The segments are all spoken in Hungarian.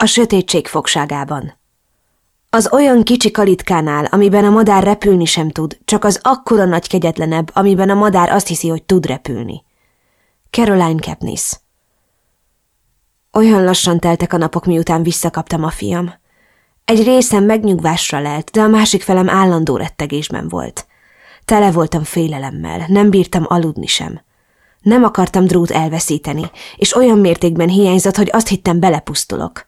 A sötétség fogságában. Az olyan kicsi kalitkánál, amiben a madár repülni sem tud, csak az akkora nagy kegyetlenebb, amiben a madár azt hiszi, hogy tud repülni. Caroline Kepnis. Olyan lassan teltek a napok, miután visszakaptam a fiam. Egy részem megnyugvásra lelt, de a másik felem állandó rettegésben volt. Tele voltam félelemmel, nem bírtam aludni sem. Nem akartam drót elveszíteni, és olyan mértékben hiányzott, hogy azt hittem belepusztulok.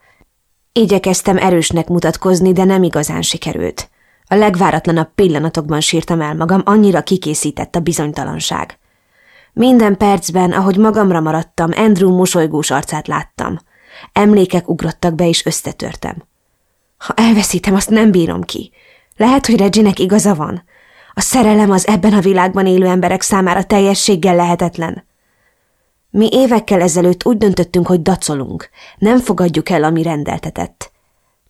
Igyekeztem erősnek mutatkozni, de nem igazán sikerült. A legváratlanabb pillanatokban sírtam el magam, annyira kikészített a bizonytalanság. Minden percben, ahogy magamra maradtam, Andrew mosolygós arcát láttam. Emlékek ugrottak be, és összetörtem. Ha elveszítem, azt nem bírom ki. Lehet, hogy Reginek igaza van. A szerelem az ebben a világban élő emberek számára teljességgel lehetetlen. Mi évekkel ezelőtt úgy döntöttünk, hogy dacolunk, nem fogadjuk el, ami rendeltetett.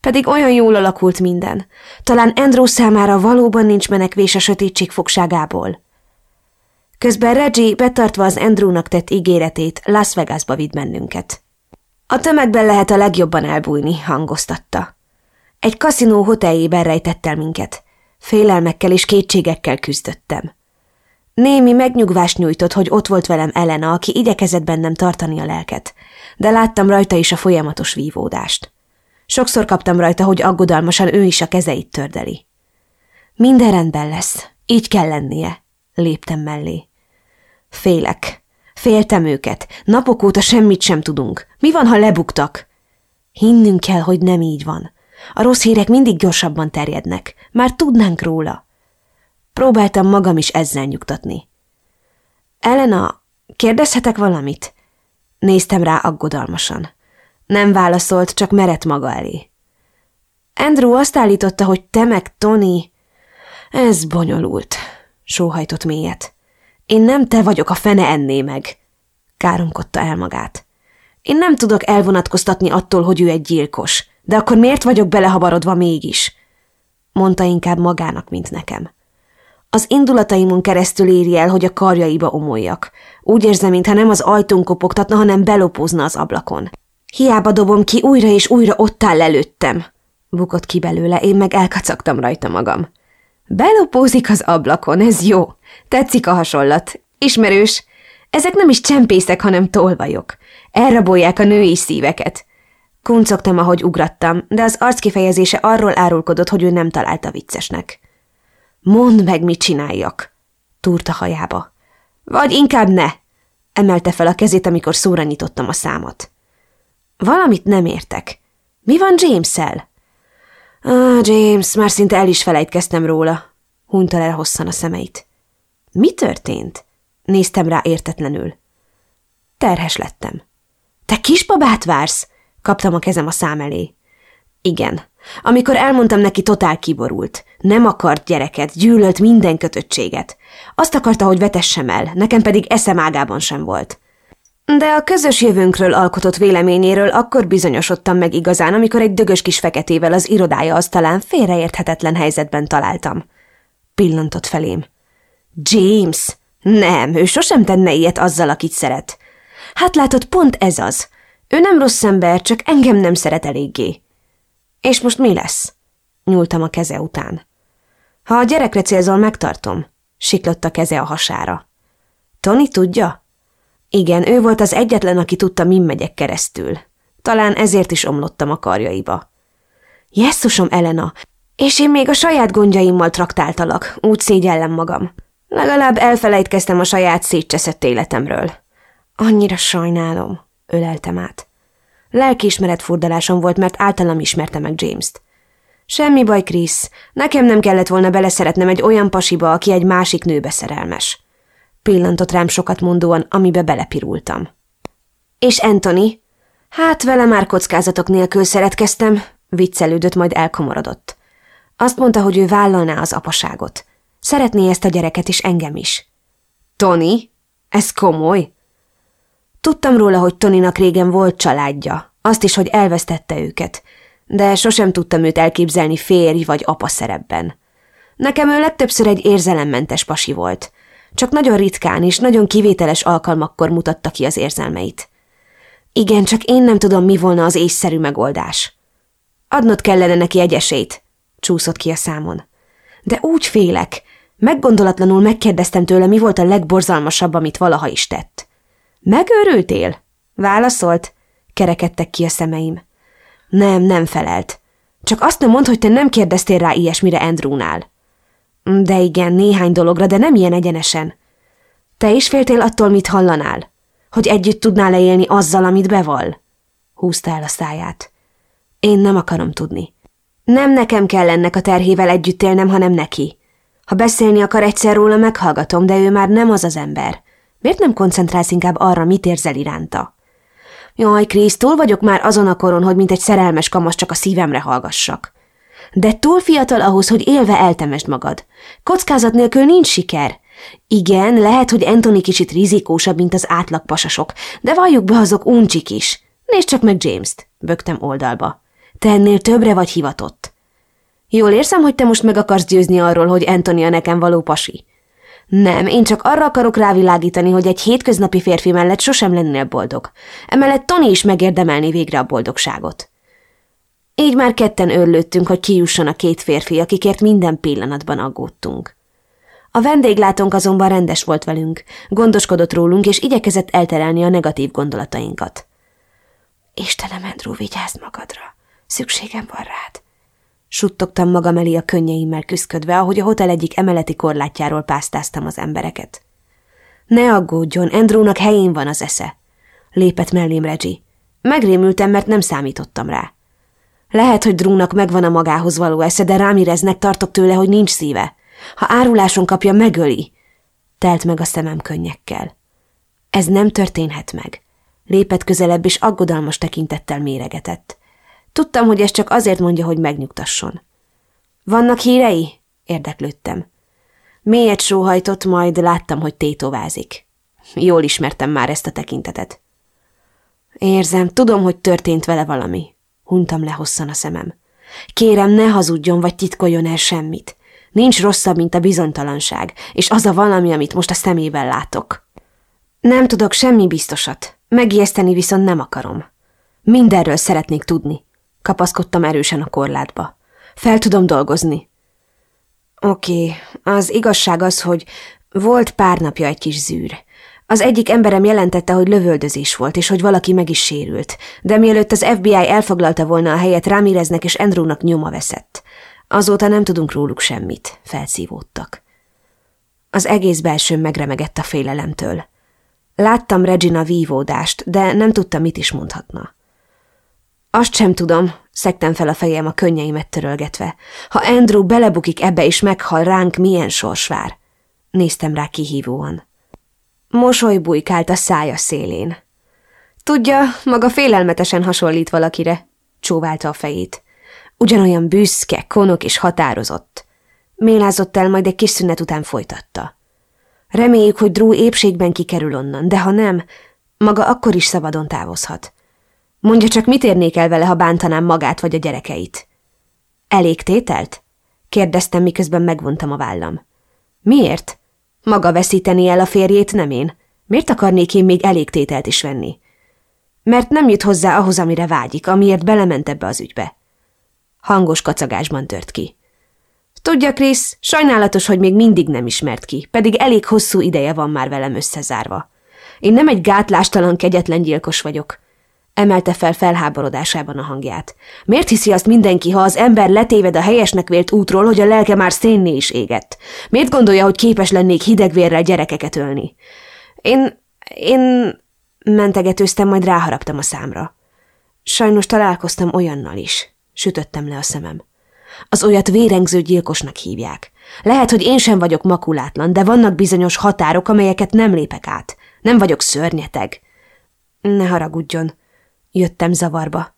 Pedig olyan jól alakult minden. Talán Andrew számára valóban nincs menekvés a sötétség fogságából. Közben Reggie betartva az Andrewnak tett ígéretét Las Vegasba vitt bennünket. A tömegben lehet a legjobban elbújni, hangoztatta. Egy kaszinó hoteljében rejtett el minket. Félelmekkel és kétségekkel küzdöttem. Némi megnyugvást nyújtott, hogy ott volt velem Elena, aki igyekezett bennem tartani a lelket, de láttam rajta is a folyamatos vívódást. Sokszor kaptam rajta, hogy aggodalmasan ő is a kezeit tördeli. Minden rendben lesz, így kell lennie, léptem mellé. Félek. Féltem őket. Napok óta semmit sem tudunk. Mi van, ha lebuktak? Hinnünk kell, hogy nem így van. A rossz hírek mindig gyorsabban terjednek. Már tudnánk róla. Próbáltam magam is ezzel nyugtatni. Elena, kérdezhetek valamit? Néztem rá aggodalmasan. Nem válaszolt, csak merett maga elé. Andrew azt állította, hogy te meg Tony... Ez bonyolult, sóhajtott mélyet. Én nem te vagyok, a fene enné meg, káromkodta el magát. Én nem tudok elvonatkoztatni attól, hogy ő egy gyilkos, de akkor miért vagyok belehabarodva mégis? Mondta inkább magának, mint nekem. Az indulataimon keresztül éri el, hogy a karjaiba omoljak. Úgy érzem, mintha nem az ajtón kopogtatna, hanem belopózna az ablakon. Hiába dobom ki, újra és újra ott áll előttem. Bukott ki belőle, én meg elkacagtam rajta magam. Belopózik az ablakon, ez jó. Tetszik a hasonlat. Ismerős. Ezek nem is csempészek, hanem tolvajok. Elrabolják a női szíveket. Kuncogtam, ahogy ugrattam, de az arckifejezése arról árulkodott, hogy ő nem találta viccesnek. Mondd meg, mit csináljak, túrta hajába. Vagy inkább ne, emelte fel a kezét, amikor szóra nyitottam a számot. Valamit nem értek. Mi van James-el? Ah, James, már szinte el is felejtkeztem róla, hunta el hosszan a szemeit. Mi történt? Néztem rá értetlenül. Terhes lettem. Te kisbabát vársz? Kaptam a kezem a szám elé. Igen. Amikor elmondtam neki, totál kiborult. Nem akart gyereket, gyűlölt minden kötöttséget. Azt akarta, hogy vetessem el, nekem pedig eszem ágában sem volt. De a közös jövőnkről alkotott véleményéről akkor bizonyosodtam meg igazán, amikor egy dögös kis feketével az irodája asztalán félreérthetetlen helyzetben találtam. Pillantott felém. James! Nem, ő sosem tenne ilyet azzal, akit szeret. Hát látod, pont ez az. Ő nem rossz ember, csak engem nem szeret eléggé. És most mi lesz? Nyúltam a keze után. Ha a gyerekre célzol, megtartom. Siklott a keze a hasára. Tony tudja? Igen, ő volt az egyetlen, aki tudta, min megyek keresztül. Talán ezért is omlottam a karjaiba. Jesszusom, Elena, és én még a saját gondjaimmal traktáltalak, úgy szégyellem magam. Legalább elfelejtkeztem a saját szétcseszett életemről. Annyira sajnálom, öleltem át. Lelkiismeret furdalásom volt, mert általam ismerte meg James-t. Semmi baj, Krisz, nekem nem kellett volna beleszeretnem egy olyan pasiba, aki egy másik nőbe szerelmes. Pillantott rám sokat mondóan, amibe belepirultam. És Anthony? Hát vele már kockázatok nélkül szeretkeztem, viccelődött, majd elkomorodott. Azt mondta, hogy ő vállalná az apaságot. Szeretné ezt a gyereket is engem is. Tony? Ez komoly? Tudtam róla, hogy Toninak régen volt családja, azt is, hogy elvesztette őket, de sosem tudtam őt elképzelni férj vagy apa szerepben. Nekem ő legtöbbször egy érzelemmentes pasi volt, csak nagyon ritkán és nagyon kivételes alkalmakkor mutatta ki az érzelmeit. Igen, csak én nem tudom, mi volna az észszerű megoldás. Adnod kellene neki egy esélyt, csúszott ki a számon. De úgy félek. Meggondolatlanul megkérdeztem tőle, mi volt a legborzalmasabb, amit valaha is tett. Megőrültél? Válaszolt? Kerekedtek ki a szemeim. Nem, nem felelt. Csak azt nem mondd, hogy te nem kérdeztél rá ilyesmire Andrewnál. De igen, néhány dologra, de nem ilyen egyenesen. Te is féltél attól, mit hallanál? Hogy együtt tudnál leélni azzal, amit bevall? Húzta el a száját. Én nem akarom tudni. Nem nekem kell ennek a terhével együtt élnem, hanem neki. Ha beszélni akar egyszer róla, meghallgatom, de ő már nem az az ember. Miért nem koncentrálsz inkább arra, mit érzel iránta? Jaj, Krisz, túl vagyok már azon a koron, hogy mint egy szerelmes kamasz csak a szívemre hallgassak. De túl fiatal ahhoz, hogy élve eltemesd magad. Kockázat nélkül nincs siker. Igen, lehet, hogy Anthony kicsit rizikósabb, mint az átlag pasasok, de valljuk be, azok uncsik is. Nézd csak meg James-t, bögtem oldalba. Te ennél többre vagy hivatott. Jól érzem, hogy te most meg akarsz győzni arról, hogy Antonia nekem való pasi. Nem, én csak arra akarok rávilágítani, hogy egy hétköznapi férfi mellett sosem lennél boldog. Emellett Tony is megérdemelni végre a boldogságot. Így már ketten örlődtünk, hogy kijusson a két férfi, akikért minden pillanatban aggódtunk. A vendéglátónk azonban rendes volt velünk, gondoskodott rólunk, és igyekezett elterelni a negatív gondolatainkat. Istenem, Andrew, vigyázz magadra! Szükségem van rád! Suttogtam magam elé a könnyeimmel küszködve, ahogy a hotel egyik emeleti korlátjáról pásztáztam az embereket. Ne aggódjon, Andrewnak helyén van az esze. Lépett mellém Reggie. Megrémültem, mert nem számítottam rá. Lehet, hogy Drúnak megvan a magához való esze, de Rámireznek tartok tőle, hogy nincs szíve. Ha áruláson kapja, megöli. Telt meg a szemem könnyekkel. Ez nem történhet meg. Lépett közelebb, és aggodalmas tekintettel méregetett. Tudtam, hogy ez csak azért mondja, hogy megnyugtasson. Vannak hírei? Érdeklődtem. Mélyet sóhajtott, majd láttam, hogy tétovázik. Jól ismertem már ezt a tekintetet. Érzem, tudom, hogy történt vele valami. Huntam le hosszan a szemem. Kérem, ne hazudjon, vagy titkoljon el semmit. Nincs rosszabb, mint a bizonytalanság, és az a valami, amit most a szemében látok. Nem tudok semmi biztosat. Megijeszteni viszont nem akarom. Mindenről szeretnék tudni. Kapaszkodtam erősen a korlátba. Fel tudom dolgozni. Oké, az igazság az, hogy volt pár napja egy kis zűr. Az egyik emberem jelentette, hogy lövöldözés volt, és hogy valaki meg is sérült, de mielőtt az FBI elfoglalta volna a helyet, Ramireznek és Andrewnak nyoma veszett. Azóta nem tudunk róluk semmit, felszívódtak. Az egész belsőm megremegett a félelemtől. Láttam Regina vívódást, de nem tudtam, mit is mondhatna. Azt sem tudom, szektem fel a fejem a könnyeimet törölgetve. Ha Andrew belebukik ebbe és meghal ránk, milyen sors vár? Néztem rá kihívóan. Mosoly bujkált a szája szélén. Tudja, maga félelmetesen hasonlít valakire, csóválta a fejét. Ugyanolyan büszke, konok és határozott. Mélázott el, majd egy kis szünet után folytatta. Reméljük, hogy Drew épségben kikerül onnan, de ha nem, maga akkor is szabadon távozhat. Mondja csak, mit érnék el vele, ha bántanám magát vagy a gyerekeit? Elég tételt? Kérdeztem, miközben megvontam a vállam. Miért? Maga veszíteni el a férjét, nem én. Miért akarnék én még elég tételt is venni? Mert nem jut hozzá ahhoz, amire vágyik, amiért belement ebbe az ügybe. Hangos kacagásban tört ki. Tudja, Krisz, sajnálatos, hogy még mindig nem ismert ki, pedig elég hosszú ideje van már velem összezárva. Én nem egy gátlástalan, kegyetlen gyilkos vagyok. Emelte fel felháborodásában a hangját. Miért hiszi azt mindenki, ha az ember letéved a helyesnek vélt útról, hogy a lelke már szénné is égett? Miért gondolja, hogy képes lennék hidegvérrel gyerekeket ölni? Én... én... mentegetőztem, majd ráharaptam a számra. Sajnos találkoztam olyannal is. Sütöttem le a szemem. Az olyat vérengző gyilkosnak hívják. Lehet, hogy én sem vagyok makulátlan, de vannak bizonyos határok, amelyeket nem lépek át. Nem vagyok szörnyeteg. Ne haragudjon, Jöttem zavarba.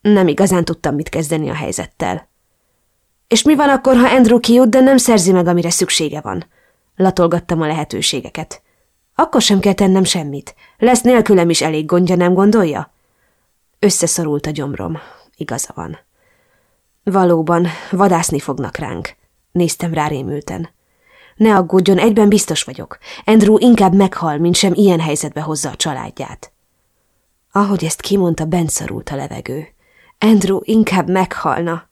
Nem igazán tudtam, mit kezdeni a helyzettel. És mi van akkor, ha Andrew kijut, de nem szerzi meg, amire szüksége van? Latolgattam a lehetőségeket. Akkor sem kell tennem semmit. Lesz nélkülem is elég gondja, nem gondolja? Összeszorult a gyomrom. Igaza van. Valóban, vadászni fognak ránk. Néztem rá rémülten. Ne aggódjon, egyben biztos vagyok. Andrew inkább meghal, mint sem ilyen helyzetbe hozza a családját. Ahogy ezt kimondta, benszorult a levegő. Andrew inkább meghalna.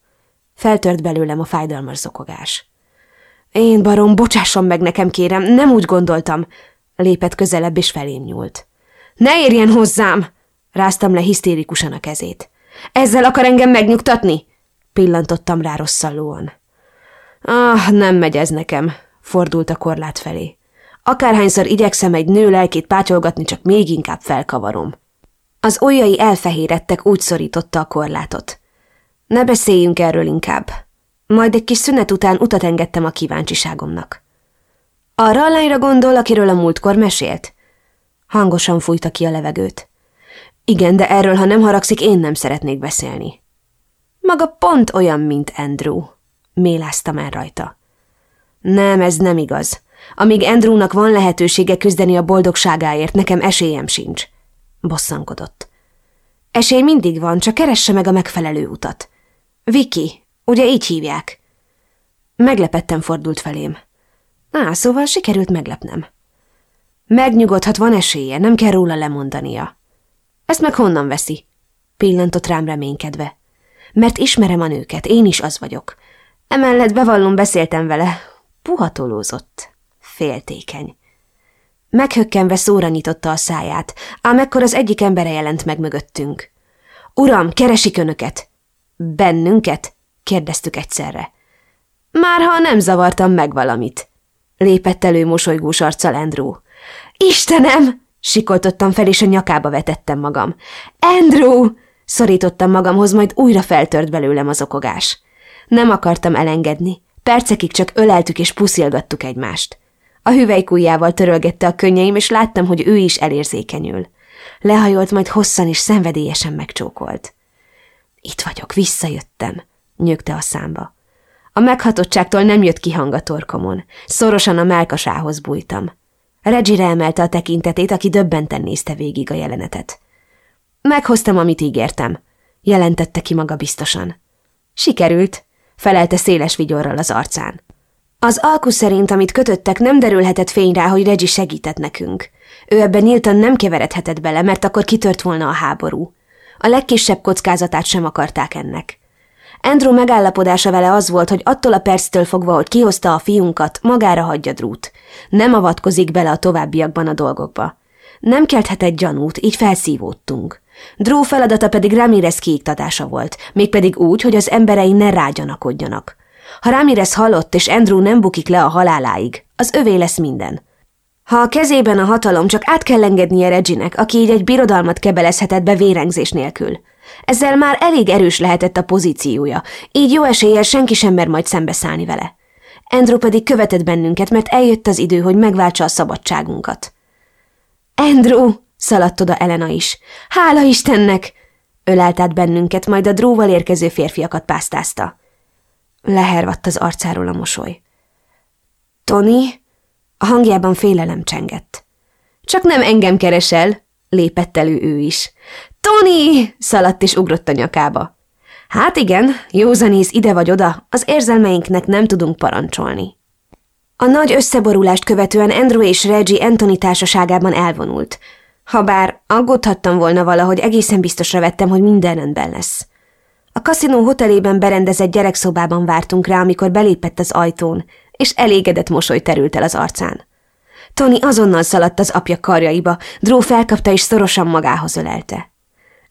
Feltört belőlem a fájdalmas zokogás. Én, barom, bocsásson meg nekem, kérem, nem úgy gondoltam. Lépett közelebb, és felém nyúlt. Ne érjen hozzám! Ráztam le hisztérikusan a kezét. Ezzel akar engem megnyugtatni? Pillantottam rá rosszallóan. Ah, nem megy ez nekem, fordult a korlát felé. Akárhányszor igyekszem egy nő lelkét pátyolgatni, csak még inkább felkavarom. Az ujjai elfehérettek, úgy szorította a korlátot. Ne beszéljünk erről inkább. Majd egy kis szünet után utat engedtem a kíváncsiságomnak. Arra a lányra gondol, akiről a múltkor mesélt? Hangosan fújta ki a levegőt. Igen, de erről, ha nem haragszik, én nem szeretnék beszélni. Maga pont olyan, mint Andrew. Méláztam el rajta. Nem, ez nem igaz. Amíg Andrewnak van lehetősége küzdeni a boldogságáért, nekem esélyem sincs. Bosszankodott. Esély mindig van, csak keresse meg a megfelelő utat. Viki, ugye így hívják? Meglepetten fordult felém. Á, szóval sikerült meglepnem. Megnyugodhat, van esélye, nem kell róla lemondania. Ezt meg honnan veszi? Pillantott rám reménykedve. Mert ismerem a nőket, én is az vagyok. Emellett bevallom, beszéltem vele. Puhatolózott. Féltékeny. Meghökkenve szóra nyitotta a száját, ám ekkor az egyik embere jelent meg mögöttünk. Uram, keresik önöket! Bennünket? kérdeztük egyszerre. Már ha nem zavartam meg valamit. Lépett elő mosolygós arccal Andrew. Istenem! Sikoltottam fel, és a nyakába vetettem magam. Andrew! Szorítottam magamhoz, majd újra feltört belőlem az okogás. Nem akartam elengedni. Percekig csak öleltük és puszilgattuk egymást. A hüvelykújjával törölgette a könnyeim, és láttam, hogy ő is elérzékenyül. Lehajolt, majd hosszan és szenvedélyesen megcsókolt. Itt vagyok, visszajöttem, nyögte a számba. A meghatottságtól nem jött ki hang a torkomon. Szorosan a melkasához bújtam. Reggie emelte a tekintetét, aki döbbenten nézte végig a jelenetet. Meghoztam, amit ígértem, jelentette ki maga biztosan. Sikerült, felelte széles vigyorral az arcán. Az alku szerint, amit kötöttek, nem derülhetett fény rá, hogy Reggie segített nekünk. Ő ebben nyíltan nem keveredhetett bele, mert akkor kitört volna a háború. A legkisebb kockázatát sem akarták ennek. Andrew megállapodása vele az volt, hogy attól a perctől fogva, hogy kihozta a fiunkat, magára hagyja Drút. Nem avatkozik bele a továbbiakban a dolgokba. Nem kelthetett gyanút, így felszívódtunk. Drew feladata pedig Ramirez kiiktatása volt, mégpedig úgy, hogy az emberei ne rágyanakodjanak. Ha Ramirez halott, és Andrew nem bukik le a haláláig, az övé lesz minden. Ha a kezében a hatalom, csak át kell engednie Reginek, aki így egy birodalmat kebelezhetett be vérengzés nélkül. Ezzel már elég erős lehetett a pozíciója, így jó eséllyel senki sem mer majd szembeszállni vele. Andrew pedig követett bennünket, mert eljött az idő, hogy megváltsa a szabadságunkat. Andrew! szaladt oda Elena is. Hála Istennek! Ölelt át bennünket, majd a dróval érkező férfiakat pásztázta. Lehervadt az arcáról a mosoly. Tony? A hangjában félelem csengett. Csak nem engem keresel, lépett elő ő is. Tony! szaladt és ugrott a nyakába. Hát igen, józanész ide vagy oda, az érzelmeinknek nem tudunk parancsolni. A nagy összeborulást követően Andrew és Reggie Anthony társaságában elvonult. Habár aggódhattam volna valahogy, egészen biztosra vettem, hogy minden rendben lesz. A kaszinó hotelében berendezett gyerekszobában vártunk rá, amikor belépett az ajtón, és elégedett mosoly terült el az arcán. Tony azonnal szaladt az apja karjaiba, Drew felkapta és szorosan magához ölelte.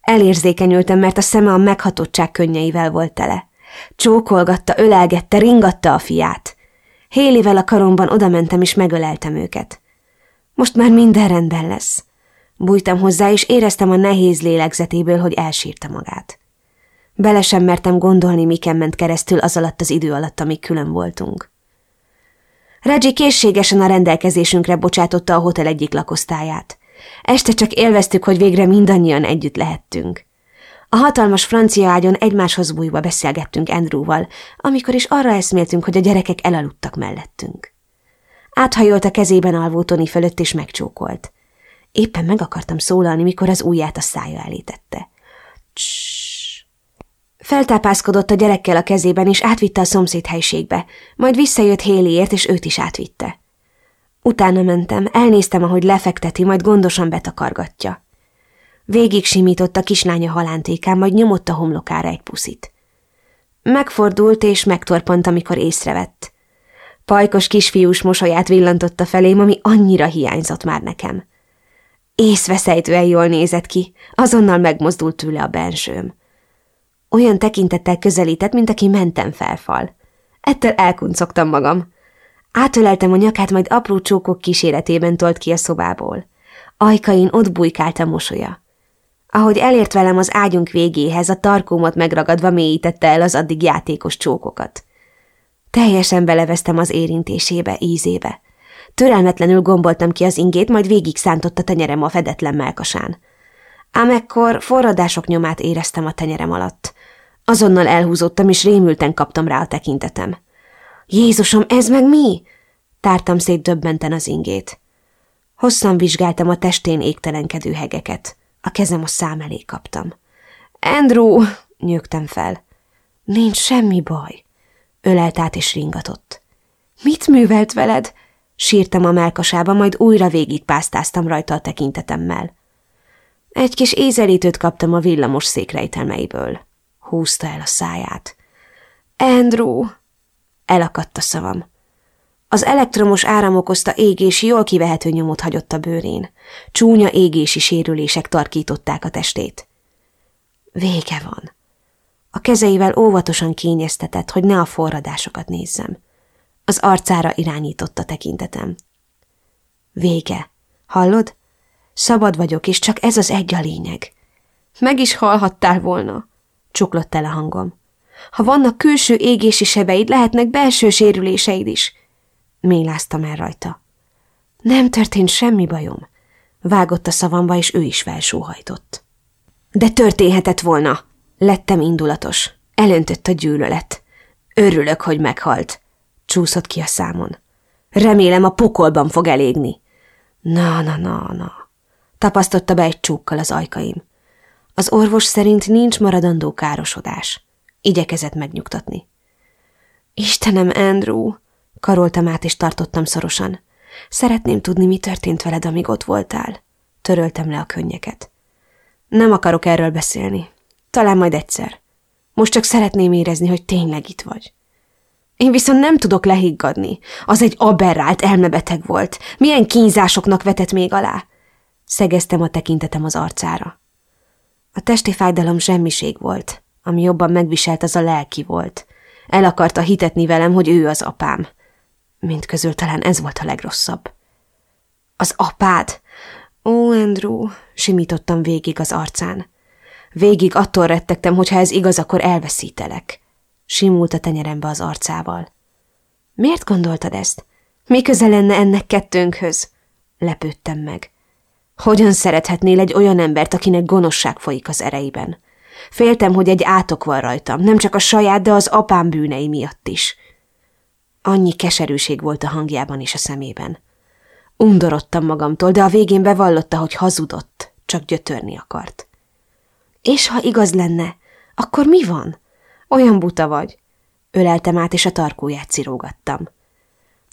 Elérzékenyültem, mert a szeme a meghatottság könnyeivel volt tele. Csókolgatta, ölelgette, ringatta a fiát. Hélivel a karomban odamentem és megöleltem őket. Most már minden rendben lesz. Bújtam hozzá, és éreztem a nehéz lélegzetéből, hogy elsírta magát. Bele sem mertem gondolni, miken ment keresztül az alatt az idő alatt, amíg külön voltunk. Reggie készségesen a rendelkezésünkre bocsátotta a hotel egyik lakosztályát. Este csak élveztük, hogy végre mindannyian együtt lehettünk. A hatalmas francia ágyon egymáshoz bújva beszélgettünk Andrewval, amikor is arra eszméltünk, hogy a gyerekek elaludtak mellettünk. Áthajolt a kezében alvó Tony fölött, és megcsókolt. Éppen meg akartam szólalni, mikor az ujját a szája elé tette. Feltápászkodott a gyerekkel a kezében, és átvitte a szomszéd helységbe, majd visszajött Héliért, és őt is átvitte. Utána mentem, elnéztem, ahogy lefekteti, majd gondosan betakargatja. Végig simított a kislánya halántékán, majd nyomott a homlokára egy puszit. Megfordult és megtorpant, amikor észrevett. Pajkos kisfiús mosolyát villantotta felém, ami annyira hiányzott már nekem. Észveszejtően jól nézett ki, azonnal megmozdult tőle a bensőm. Olyan tekintettel közelített, mint aki mentem felfal. Ettől elkuncogtam magam. Átöleltem a nyakát, majd apró csókok kíséretében tolt ki a szobából. Ajkain ott bujkált a mosolya. Ahogy elért velem az ágyunk végéhez, a tarkómat megragadva mélyítette el az addig játékos csókokat. Teljesen beleveztem az érintésébe, ízébe. Türelmetlenül gomboltam ki az ingét, majd végig szántott a tenyerem a fedetlen melkasán. Ám ekkor forradások nyomát éreztem a tenyerem alatt. Azonnal elhúzottam, és rémülten kaptam rá a tekintetem. Jézusom, ez meg mi? Tártam szét döbbenten az ingét. Hosszan vizsgáltam a testén égtelenkedő hegeket. A kezem a szám elé kaptam. Andrew, nyögtem fel. Nincs semmi baj. Ölelt át és ringatott. Mit művelt veled? Sírtam a melkasába, majd újra végigpásztáztam rajta a tekintetemmel. Egy kis ézelítőt kaptam a villamos székrejtelmeiből. Húzta el a száját. Andrew! Elakadt a szavam. Az elektromos áram okozta égési jól kivehető nyomot hagyott a bőrén. Csúnya égési sérülések tarkították a testét. Vége van. A kezeivel óvatosan kényeztetett, hogy ne a forradásokat nézzem. Az arcára irányította tekintetem. Vége. Hallod? Szabad vagyok, és csak ez az egy a lényeg. Meg is halhattál volna, csuklott el a hangom. Ha vannak külső égési sebeid, lehetnek belső sérüléseid is. Méláztam el rajta. Nem történt semmi bajom. Vágott a szavamba, és ő is felsóhajtott. De történhetett volna. Lettem indulatos. Elöntött a gyűlölet. Örülök, hogy meghalt. Csúszott ki a számon. Remélem a pokolban fog elégni. Na, na, na, na. Tapasztotta be egy csúkkal az ajkaim. Az orvos szerint nincs maradandó károsodás. Igyekezett megnyugtatni. Istenem, Andrew! Karoltam át és tartottam szorosan. Szeretném tudni, mi történt veled, amíg ott voltál. Töröltem le a könnyeket. Nem akarok erről beszélni. Talán majd egyszer. Most csak szeretném érezni, hogy tényleg itt vagy. Én viszont nem tudok lehiggadni. Az egy aberrált elmebeteg volt. Milyen kínzásoknak vetett még alá? Szegeztem a tekintetem az arcára. A testi fájdalom semmiség volt, ami jobban megviselt, az a lelki volt. El akarta hitetni velem, hogy ő az apám. Mint közül talán ez volt a legrosszabb. Az apád? Ó, Andrew, simítottam végig az arcán. Végig attól rettegtem, hogy ha ez igaz, akkor elveszítelek. Simult a tenyerembe az arcával. Miért gondoltad ezt? Mi köze lenne ennek kettőnkhöz? Lepődtem meg. Hogyan szerethetnél egy olyan embert, akinek gonoszság folyik az ereiben? Féltem, hogy egy átok van rajtam, nem csak a saját, de az apám bűnei miatt is. Annyi keserűség volt a hangjában és a szemében. Undorodtam magamtól, de a végén bevallotta, hogy hazudott, csak gyötörni akart. És ha igaz lenne, akkor mi van? Olyan buta vagy. Öleltem át, és a tarkóját cirógattam.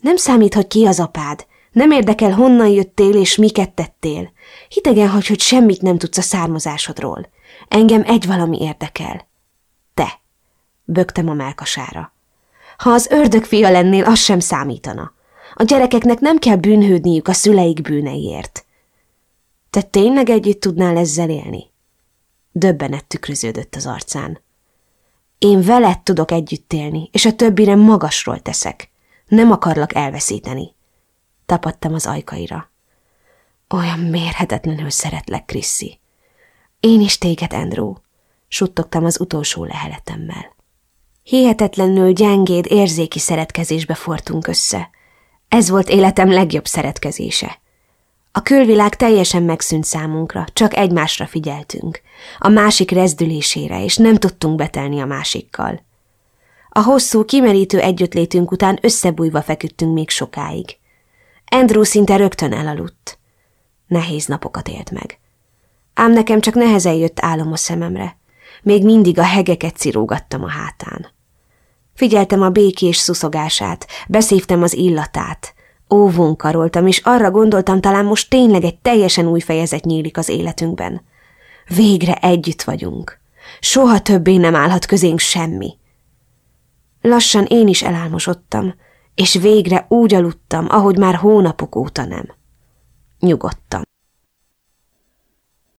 Nem számít, hogy ki az apád. Nem érdekel, honnan jöttél és miket tettél. Hidegen hagy, hogy semmit nem tudsz a származásodról. Engem egy valami érdekel. Te. Bögtem a melkasára. Ha az ördög fia lennél, az sem számítana. A gyerekeknek nem kell bűnhődniük a szüleik bűneiért. Te tényleg együtt tudnál ezzel élni? Döbbenet tükröződött az arcán. Én veled tudok együtt élni, és a többire magasról teszek. Nem akarlak elveszíteni. Tapadtam az ajkaira. Olyan mérhetetlenül szeretlek, Kriszi. Én is téged, Andrew, suttogtam az utolsó leheletemmel. Hihetetlenül gyengéd, érzéki szeretkezésbe fortunk össze. Ez volt életem legjobb szeretkezése. A külvilág teljesen megszűnt számunkra, csak egymásra figyeltünk, a másik rezdülésére, és nem tudtunk betelni a másikkal. A hosszú, kimerítő együttlétünk után összebújva feküdtünk még sokáig. Andrew szinte rögtön elaludt. Nehéz napokat élt meg. Ám nekem csak nehezen jött álom a szememre. Még mindig a hegeket cirógattam a hátán. Figyeltem a békés szuszogását, beszívtem az illatát, Óvón karoltam, és arra gondoltam, talán most tényleg egy teljesen új fejezet nyílik az életünkben. Végre együtt vagyunk. Soha többé nem állhat közénk semmi. Lassan én is elálmosodtam, és végre úgy aludtam, ahogy már hónapok óta nem. Nyugodtam.